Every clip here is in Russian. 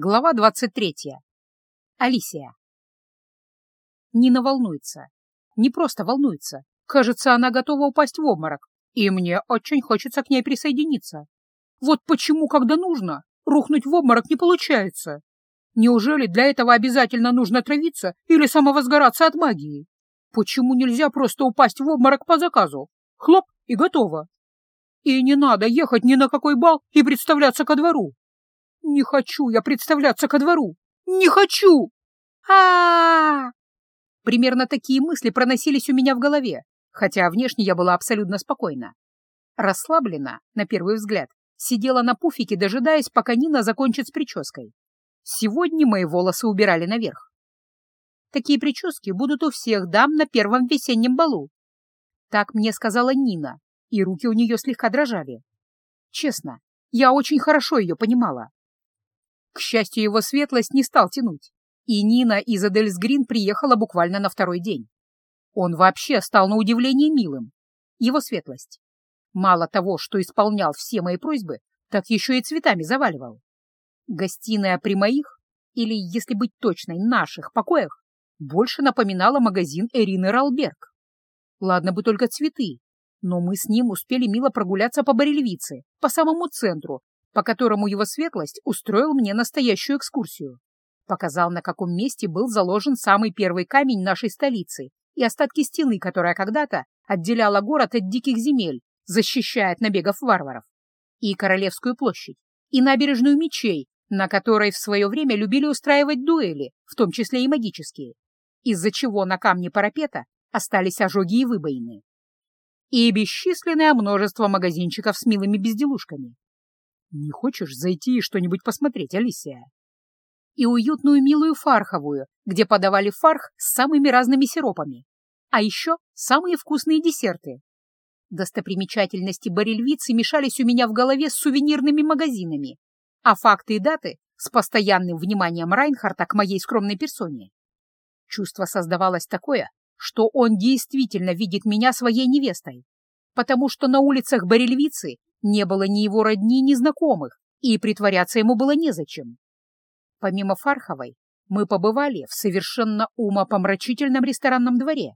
Глава 23. Алисия. Нина волнуется. Не просто волнуется. Кажется, она готова упасть в обморок. И мне очень хочется к ней присоединиться. Вот почему, когда нужно, рухнуть в обморок не получается. Неужели для этого обязательно нужно травиться или самовозгораться от магии? Почему нельзя просто упасть в обморок по заказу? Хлоп, и готово. И не надо ехать ни на какой бал и представляться ко двору. Не хочу я представляться ко двору! Не хочу! а а, -а! Примерно такие мысли проносились у меня в голове, хотя внешне я была абсолютно спокойна. Расслаблена, на первый взгляд, сидела на пуфике, дожидаясь, пока Нина закончит с прической. Сегодня мои волосы убирали наверх. Такие прически будут у всех дам на первом весеннем балу. Так мне сказала Нина, и руки у нее слегка дрожали. Честно, я очень хорошо ее понимала. К счастью, его светлость не стал тянуть, и Нина из Эдельсгрин приехала буквально на второй день. Он вообще стал на удивление милым. Его светлость. Мало того, что исполнял все мои просьбы, так еще и цветами заваливал. Гостиная при моих, или, если быть точной, наших покоях, больше напоминала магазин Эрины Ралберг. Ладно бы только цветы, но мы с ним успели мило прогуляться по Барельвице, по самому центру, по которому его светлость устроил мне настоящую экскурсию. Показал, на каком месте был заложен самый первый камень нашей столицы и остатки стены, которая когда-то отделяла город от диких земель, защищая от набегов варваров, и Королевскую площадь, и набережную мечей, на которой в свое время любили устраивать дуэли, в том числе и магические, из-за чего на камне парапета остались ожоги и выбоины. И бесчисленное множество магазинчиков с милыми безделушками, «Не хочешь зайти и что-нибудь посмотреть, Алисия?» И уютную милую фарховую, где подавали фарх с самыми разными сиропами. А еще самые вкусные десерты. Достопримечательности барельвицы мешались у меня в голове с сувенирными магазинами, а факты и даты с постоянным вниманием Райнхарта к моей скромной персоне. Чувство создавалось такое, что он действительно видит меня своей невестой, потому что на улицах Барельвицы не было ни его родни, ни знакомых, и притворяться ему было незачем. Помимо Фарховой, мы побывали в совершенно умопомрачительном ресторанном дворе.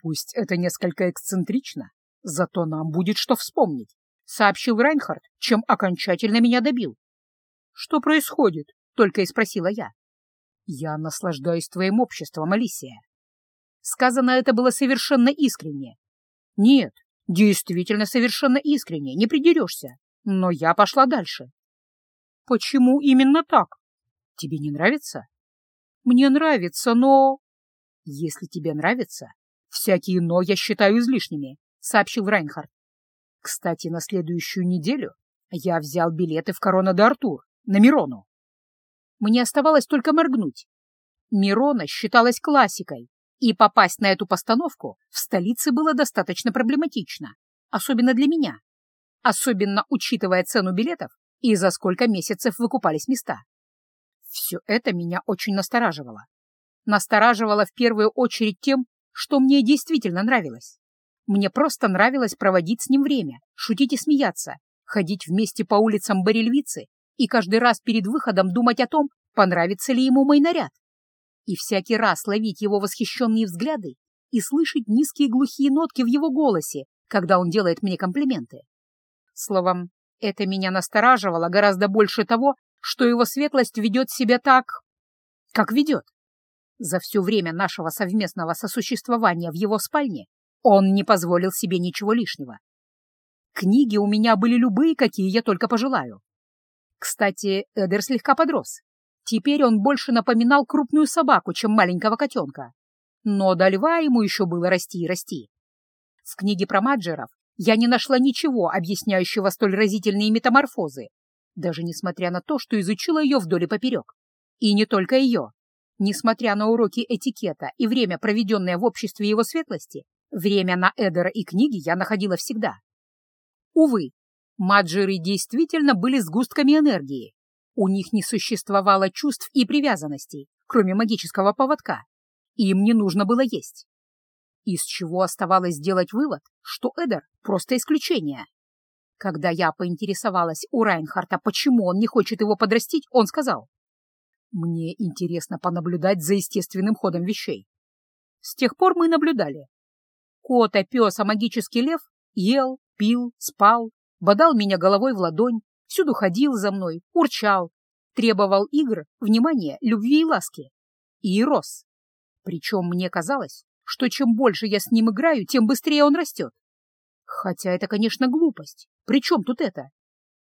Пусть это несколько эксцентрично, зато нам будет что вспомнить, сообщил Райнхард, чем окончательно меня добил. Что происходит? Только и спросила я. Я наслаждаюсь твоим обществом, Алисия. Сказано это было совершенно искренне. Нет, Действительно, совершенно искренне, не придерешься. Но я пошла дальше. Почему именно так? Тебе не нравится? Мне нравится, но... Если тебе нравится, всякие «но» я считаю излишними, сообщил Райнхард. Кстати, на следующую неделю я взял билеты в Корона де Артур на Мирону. Мне оставалось только моргнуть. Мирона считалась классикой, и попасть на эту постановку в столице было достаточно проблематично, особенно для меня, особенно учитывая цену билетов и за сколько месяцев выкупались места. Все это меня очень настораживало. Настораживало в первую очередь тем, что мне действительно нравилось. Мне просто нравилось проводить с ним время, шутить и смеяться, ходить вместе по улицам Барельвицы и каждый раз перед выходом думать о том, понравится ли ему мой наряд и всякий раз ловить его восхищенные взгляды и слышать низкие глухие нотки в его голосе, когда он делает мне комплименты. Словом, это меня настораживало гораздо больше того, что его светлость ведет себя так, как ведет. За все время нашего совместного сосуществования в его спальне он не позволил себе ничего лишнего. Книги у меня были любые, какие я только пожелаю. Кстати, Эдер слегка подрос, Теперь он больше напоминал крупную собаку, чем маленького котенка. Но до льва ему еще было расти и расти. В книге про маджеров я не нашла ничего, объясняющего столь разительные метаморфозы, даже несмотря на то, что изучила ее вдоль и поперек. И не только ее. Несмотря на уроки этикета и время, проведенное в обществе его светлости, время на Эдера и книги я находила всегда. Увы, маджеры действительно были сгустками энергии, у них не существовало чувств и привязанностей, кроме магического поводка. Им не нужно было есть. Из чего оставалось сделать вывод, что Эдер — просто исключение. Когда я поинтересовалась у Райнхарта, почему он не хочет его подрастить, он сказал, Мне интересно понаблюдать за естественным ходом вещей. С тех пор мы наблюдали. Кот, а пес, а магический лев ел, пил, спал, бодал меня головой в ладонь, всюду ходил за мной, урчал, требовал игр, внимания, любви и ласки. И рос. Причем мне казалось, что чем больше я с ним играю, тем быстрее он растет. Хотя это, конечно, глупость. При чем тут это?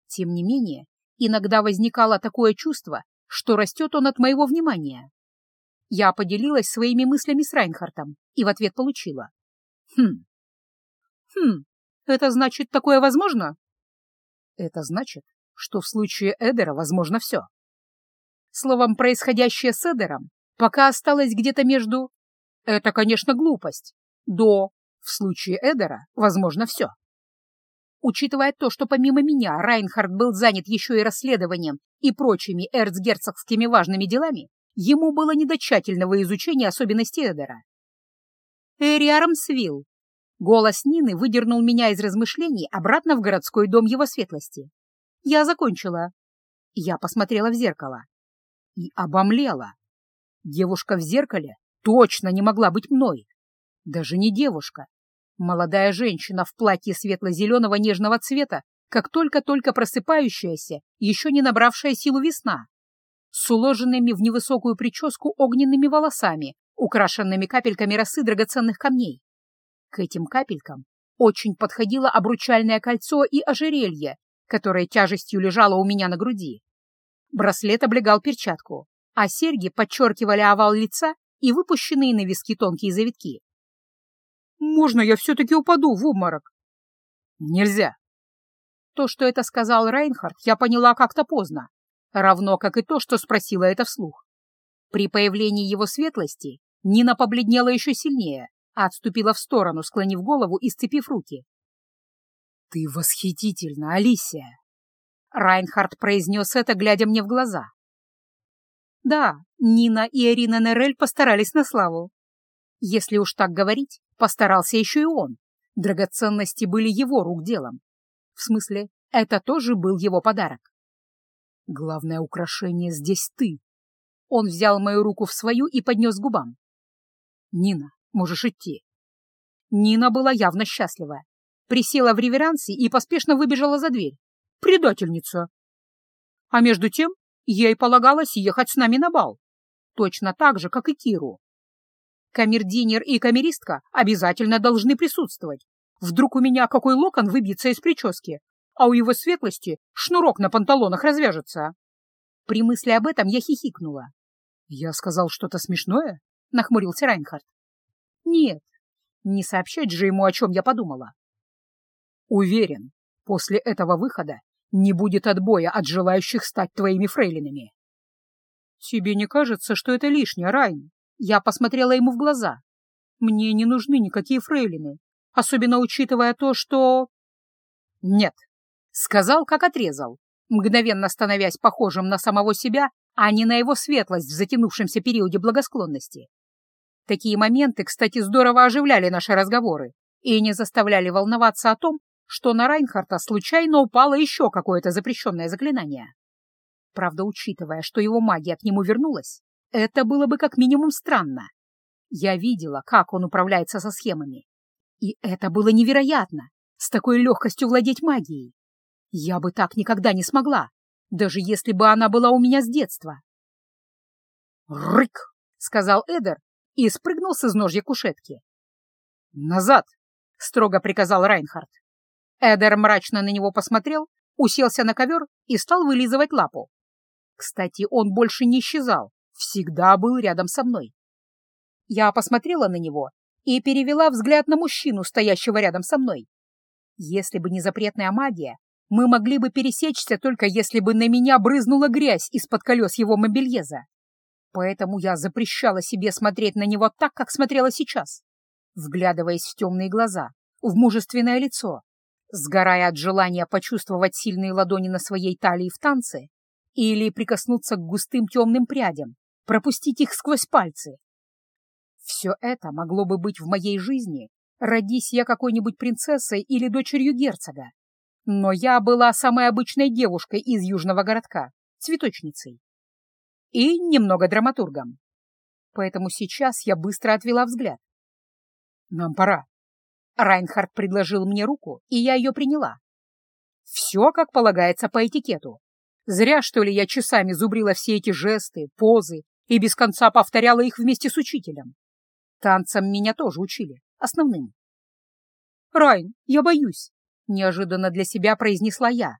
Тем не менее, иногда возникало такое чувство, что растет он от моего внимания. Я поделилась своими мыслями с Райнхартом и в ответ получила. Хм. Хм, это значит, такое возможно? Это значит, что в случае Эдера возможно все. Словом, происходящее с Эдером пока осталось где-то между... Это, конечно, глупость. До в случае Эдера возможно все. Учитывая то, что помимо меня Райнхард был занят еще и расследованием и прочими эрцгерцогскими важными делами, ему было не до тщательного изучения особенностей Эдера. «Эри Армсвилл!» Голос Нины выдернул меня из размышлений обратно в городской дом его светлости. «Я закончила». Я посмотрела в зеркало и обомлела. Девушка в зеркале точно не могла быть мной. Даже не девушка, Молодая женщина в платье светло-зеленого нежного цвета, как только-только просыпающаяся, еще не набравшая силу весна, с уложенными в невысокую прическу огненными волосами, украшенными капельками росы драгоценных камней. К этим капелькам очень подходило обручальное кольцо и ожерелье, которое тяжестью лежало у меня на груди. Браслет облегал перчатку, а серьги подчеркивали овал лица и выпущенные на виски тонкие завитки. Можно я все-таки упаду в обморок? Нельзя. То, что это сказал Рейнхард, я поняла как-то поздно, равно как и то, что спросила это вслух. При появлении его светлости Нина побледнела еще сильнее, а отступила в сторону, склонив голову и сцепив руки. «Ты восхитительна, Алисия!» Райнхард произнес это, глядя мне в глаза. Да, Нина и Арина Нерель постарались на славу. Если уж так говорить, постарался еще и он. Драгоценности были его рук делом. В смысле, это тоже был его подарок. Главное украшение здесь ты. Он взял мою руку в свою и поднес к губам. Нина, можешь идти. Нина была явно счастлива. Присела в реверансе и поспешно выбежала за дверь. Предательница. А между тем, ей полагалось ехать с нами на бал. Точно так же, как и Киру. Камердинер и камеристка обязательно должны присутствовать. Вдруг у меня какой локон выбьется из прически, а у его светлости шнурок на панталонах развяжется. При мысли об этом я хихикнула. «Я сказал что-то смешное?» — нахмурился Райнхард. «Нет, не сообщать же ему, о чем я подумала». «Уверен, после этого выхода не будет отбоя от желающих стать твоими фрейлинами». «Тебе не кажется, что это лишнее, Райн?» Я посмотрела ему в глаза. Мне не нужны никакие фрейлины, особенно учитывая то, что... Нет, сказал, как отрезал, мгновенно становясь похожим на самого себя, а не на его светлость в затянувшемся периоде благосклонности. Такие моменты, кстати, здорово оживляли наши разговоры и не заставляли волноваться о том, что на Райнхарта случайно упало еще какое-то запрещенное заклинание. Правда, учитывая, что его магия к нему вернулась, это было бы как минимум странно. Я видела, как он управляется со схемами. И это было невероятно, с такой легкостью владеть магией. Я бы так никогда не смогла, даже если бы она была у меня с детства. «Рык!» — сказал Эдер и спрыгнул с изножья кушетки. «Назад!» — строго приказал Райнхард. Эдер мрачно на него посмотрел, уселся на ковер и стал вылизывать лапу. Кстати, он больше не исчезал, всегда был рядом со мной. Я посмотрела на него и перевела взгляд на мужчину, стоящего рядом со мной. Если бы не запретная магия, мы могли бы пересечься только если бы на меня брызнула грязь из-под колес его мобильеза. Поэтому я запрещала себе смотреть на него так, как смотрела сейчас, вглядываясь в темные глаза, в мужественное лицо, сгорая от желания почувствовать сильные ладони на своей талии в танце или прикоснуться к густым темным прядям, пропустить их сквозь пальцы. Все это могло бы быть в моей жизни, родись я какой-нибудь принцессой или дочерью герцога. Но я была самой обычной девушкой из южного городка, цветочницей. и немного драматургом. Поэтому сейчас я быстро отвела взгляд. «Нам пора». Райнхард предложил мне руку, и я ее приняла. Все, как полагается по этикету. Зря, что ли, я часами зубрила все эти жесты, позы и без конца повторяла их вместе с учителем. Танцам меня тоже учили, основным. «Райн, я боюсь», — неожиданно для себя произнесла я.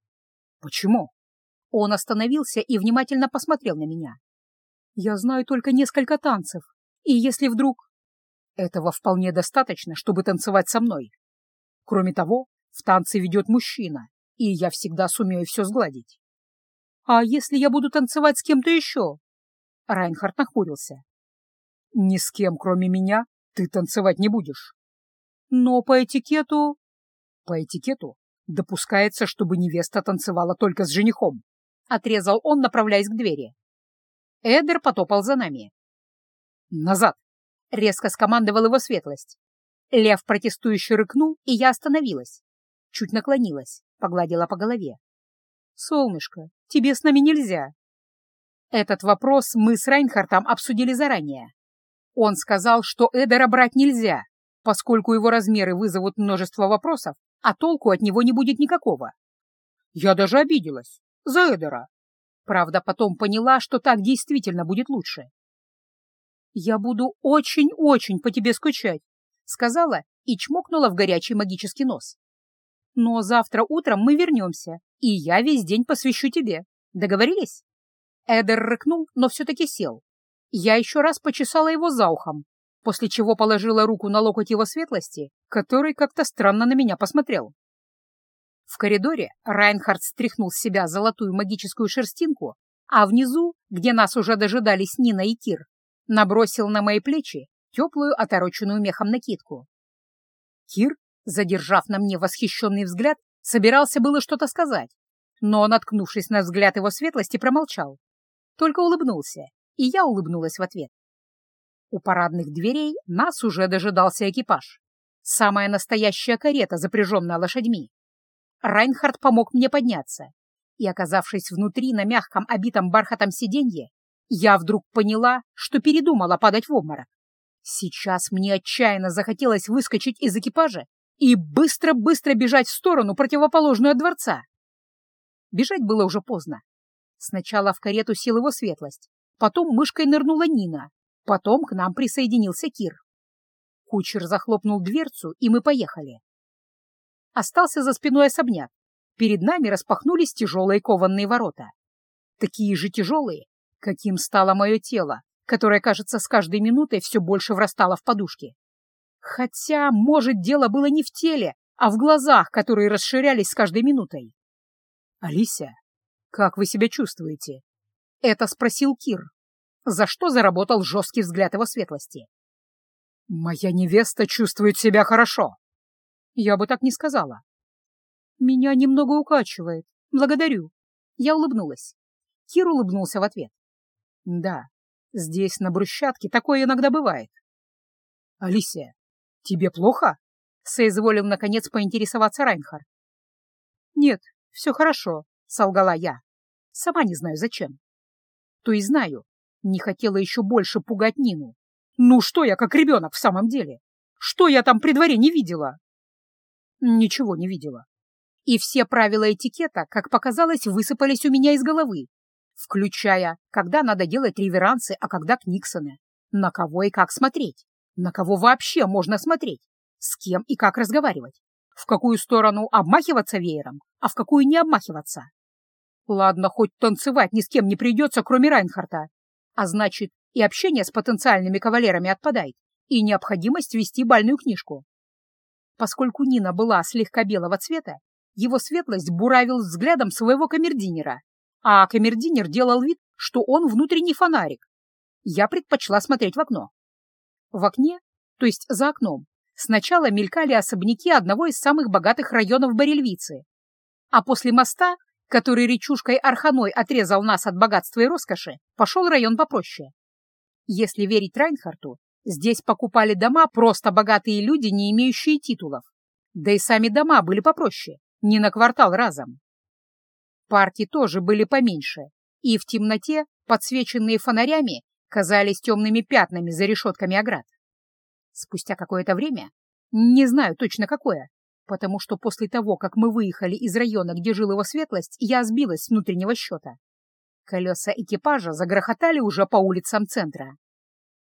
«Почему?» Он остановился и внимательно посмотрел на меня. «Я знаю только несколько танцев, и если вдруг...» «Этого вполне достаточно, чтобы танцевать со мной. Кроме того, в танце ведет мужчина, и я всегда сумею все сгладить». «А если я буду танцевать с кем-то еще?» Райнхард нахмурился. «Ни с кем, кроме меня, ты танцевать не будешь». «Но по этикету...» «По этикету допускается, чтобы невеста танцевала только с женихом», — отрезал он, направляясь к двери. Эдер потопал за нами. «Назад!» — резко скомандовал его светлость. Лев протестующе рыкнул, и я остановилась. Чуть наклонилась, погладила по голове. «Солнышко, тебе с нами нельзя». Этот вопрос мы с Райнхартом обсудили заранее. Он сказал, что Эдера брать нельзя, поскольку его размеры вызовут множество вопросов, а толку от него не будет никакого. Я даже обиделась. За Эдера. Правда, потом поняла, что так действительно будет лучше. «Я буду очень-очень по тебе скучать», — сказала и чмокнула в горячий магический нос. «Но завтра утром мы вернемся, и я весь день посвящу тебе. Договорились?» Эдер рыкнул, но все-таки сел. Я еще раз почесала его за ухом, после чего положила руку на локоть его светлости, который как-то странно на меня посмотрел. В коридоре Райнхард стряхнул с себя золотую магическую шерстинку, а внизу, где нас уже дожидались Нина и Кир, набросил на мои плечи теплую отороченную мехом накидку. Кир, задержав на мне восхищенный взгляд, собирался было что-то сказать, но, наткнувшись на взгляд его светлости, промолчал. Только улыбнулся, и я улыбнулась в ответ. У парадных дверей нас уже дожидался экипаж. Самая настоящая карета, запряженная лошадьми. Райнхард помог мне подняться, и, оказавшись внутри на мягком обитом бархатом сиденье, я вдруг поняла, что передумала падать в обморок. Сейчас мне отчаянно захотелось выскочить из экипажа и быстро-быстро бежать в сторону, противоположную от дворца. Бежать было уже поздно. Сначала в карету сел его светлость, потом мышкой нырнула Нина, потом к нам присоединился Кир. Кучер захлопнул дверцу, и мы поехали остался за спиной особняк. Перед нами распахнулись тяжелые кованные ворота. Такие же тяжелые, каким стало мое тело, которое, кажется, с каждой минутой все больше врастало в подушки. Хотя, может, дело было не в теле, а в глазах, которые расширялись с каждой минутой. «Алися, как вы себя чувствуете?» — это спросил Кир, за что заработал жесткий взгляд его светлости. «Моя невеста чувствует себя хорошо», я бы так не сказала. Меня немного укачивает. Благодарю. Я улыбнулась. Кир улыбнулся в ответ. Да, здесь, на брусчатке, такое иногда бывает. Алисия, тебе плохо? Соизволил, наконец, поинтересоваться Райнхард. Нет, все хорошо, солгала я. Сама не знаю, зачем. То и знаю, не хотела еще больше пугать Нину. Ну что я, как ребенок, в самом деле? Что я там при дворе не видела? Ничего не видела. И все правила этикета, как показалось, высыпались у меня из головы, включая, когда надо делать реверансы, а когда книксоны, на кого и как смотреть, на кого вообще можно смотреть, с кем и как разговаривать, в какую сторону обмахиваться веером, а в какую не обмахиваться. Ладно, хоть танцевать ни с кем не придется, кроме Райнхарта, а значит, и общение с потенциальными кавалерами отпадает, и необходимость вести бальную книжку. Поскольку Нина была слегка белого цвета, его светлость буравил взглядом своего камердинера, а камердинер делал вид, что он внутренний фонарик. Я предпочла смотреть в окно. В окне, то есть за окном, сначала мелькали особняки одного из самых богатых районов Барельвицы, а после моста, который речушкой Арханой отрезал нас от богатства и роскоши, пошел район попроще. Если верить Райнхарту, Здесь покупали дома просто богатые люди, не имеющие титулов. Да и сами дома были попроще, не на квартал разом. Парки тоже были поменьше, и в темноте подсвеченные фонарями, казались темными пятнами за решетками оград. Спустя какое-то время, не знаю точно какое, потому что после того, как мы выехали из района, где жил его светлость, я сбилась с внутреннего счета. Колеса экипажа загрохотали уже по улицам центра.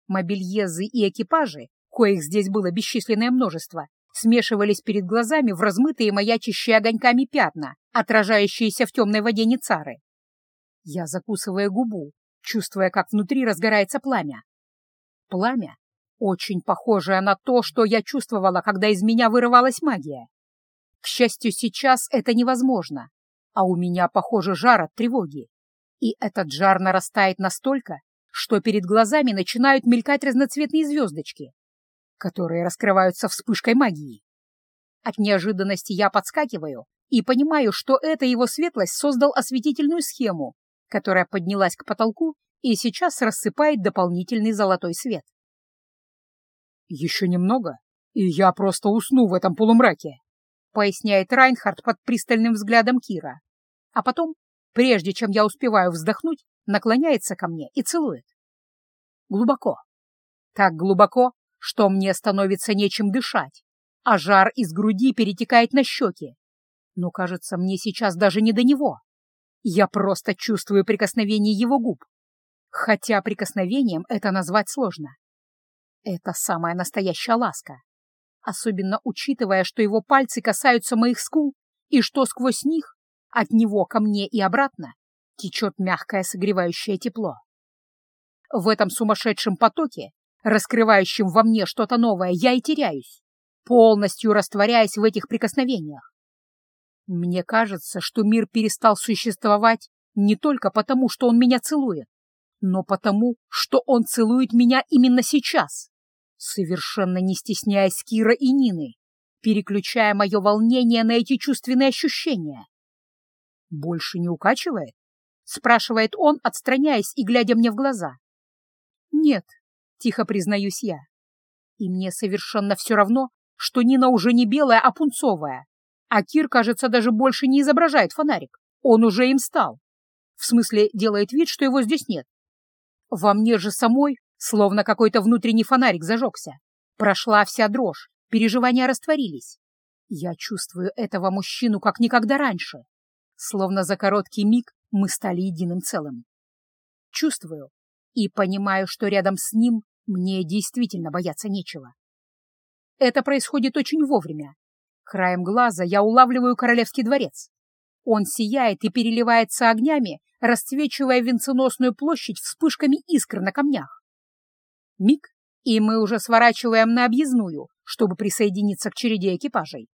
Мобильезы и экипажи, коих здесь было бесчисленное множество, смешивались перед глазами в размытые маячащие огоньками пятна, отражающиеся в темной воде Ницары. Я закусывая губу, чувствуя, как внутри разгорается пламя. Пламя, очень похожее на то, что я чувствовала, когда из меня вырывалась магия. К счастью, сейчас это невозможно, а у меня, похоже, жар от тревоги. И этот жар нарастает настолько, что перед глазами начинают мелькать разноцветные звездочки, которые раскрываются вспышкой магии. От неожиданности я подскакиваю и понимаю, что это его светлость создал осветительную схему, которая поднялась к потолку и сейчас рассыпает дополнительный золотой свет. «Еще немного, и я просто усну в этом полумраке», поясняет Райнхард под пристальным взглядом Кира. А потом, прежде чем я успеваю вздохнуть, наклоняется ко мне и целует. Глубоко. Так глубоко, что мне становится нечем дышать, а жар из груди перетекает на щеки. Но, кажется, мне сейчас даже не до него. Я просто чувствую прикосновение его губ. Хотя прикосновением это назвать сложно. Это самая настоящая ласка. Особенно учитывая, что его пальцы касаются моих скул, и что сквозь них, от него ко мне и обратно, течет мягкое согревающее тепло. В этом сумасшедшем потоке, раскрывающем во мне что-то новое, я и теряюсь, полностью растворяясь в этих прикосновениях. Мне кажется, что мир перестал существовать не только потому, что он меня целует, но потому, что он целует меня именно сейчас, совершенно не стесняясь Кира и Нины, переключая мое волнение на эти чувственные ощущения. «Больше не укачивает?» — спрашивает он, отстраняясь и глядя мне в глаза. «Нет», — тихо признаюсь я. И мне совершенно все равно, что Нина уже не белая, а пунцовая. А Кир, кажется, даже больше не изображает фонарик. Он уже им стал. В смысле, делает вид, что его здесь нет. Во мне же самой, словно какой-то внутренний фонарик зажегся. Прошла вся дрожь, переживания растворились. Я чувствую этого мужчину как никогда раньше. Словно за короткий миг мы стали единым целым. Чувствую, и понимаю, что рядом с ним мне действительно бояться нечего. Это происходит очень вовремя. Краем глаза я улавливаю королевский дворец. Он сияет и переливается огнями, расцвечивая венценосную площадь вспышками искр на камнях. Миг, и мы уже сворачиваем на объездную, чтобы присоединиться к череде экипажей.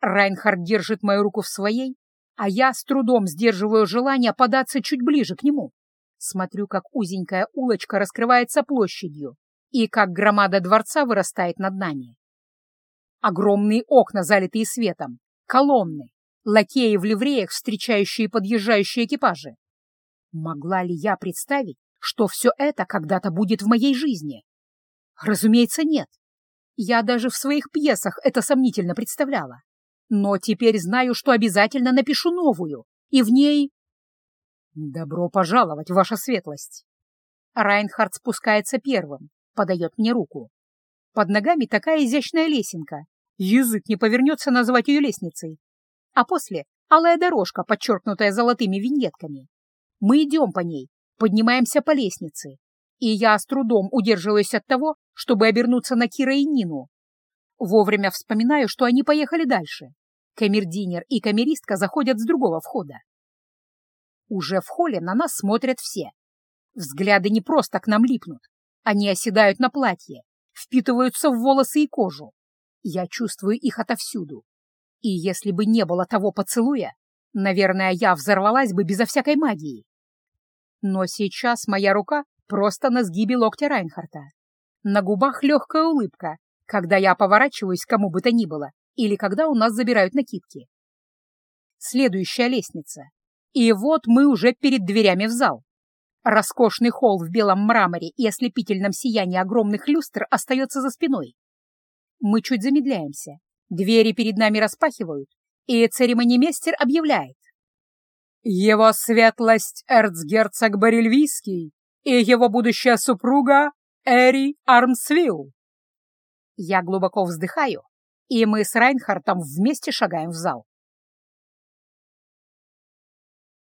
Райнхард держит мою руку в своей, а я с трудом сдерживаю желание податься чуть ближе к нему. Смотрю, как узенькая улочка раскрывается площадью и как громада дворца вырастает над нами. Огромные окна, залитые светом, колонны, лакеи в ливреях, встречающие подъезжающие экипажи. Могла ли я представить, что все это когда-то будет в моей жизни? Разумеется, нет. Я даже в своих пьесах это сомнительно представляла. Но теперь знаю, что обязательно напишу новую, и в ней «Добро пожаловать, ваша светлость!» Райнхард спускается первым, подает мне руку. Под ногами такая изящная лесенка. Язык не повернется назвать ее лестницей. А после — алая дорожка, подчеркнутая золотыми виньетками. Мы идем по ней, поднимаемся по лестнице. И я с трудом удерживаюсь от того, чтобы обернуться на Кира и Нину. Вовремя вспоминаю, что они поехали дальше. Камердинер и камеристка заходят с другого входа. Уже в холле на нас смотрят все. Взгляды не просто к нам липнут. Они оседают на платье, впитываются в волосы и кожу. Я чувствую их отовсюду. И если бы не было того поцелуя, наверное, я взорвалась бы безо всякой магии. Но сейчас моя рука просто на сгибе локтя Райнхарта. На губах легкая улыбка, когда я поворачиваюсь кому бы то ни было, или когда у нас забирают накидки. Следующая лестница. И вот мы уже перед дверями в зал. Роскошный холл в белом мраморе и ослепительном сиянии огромных люстр остается за спиной. Мы чуть замедляемся. Двери перед нами распахивают, и церемонимейстер объявляет. Его светлость эрцгерцог Барельвийский и его будущая супруга Эри Армсвилл. Я глубоко вздыхаю, и мы с Райнхартом вместе шагаем в зал.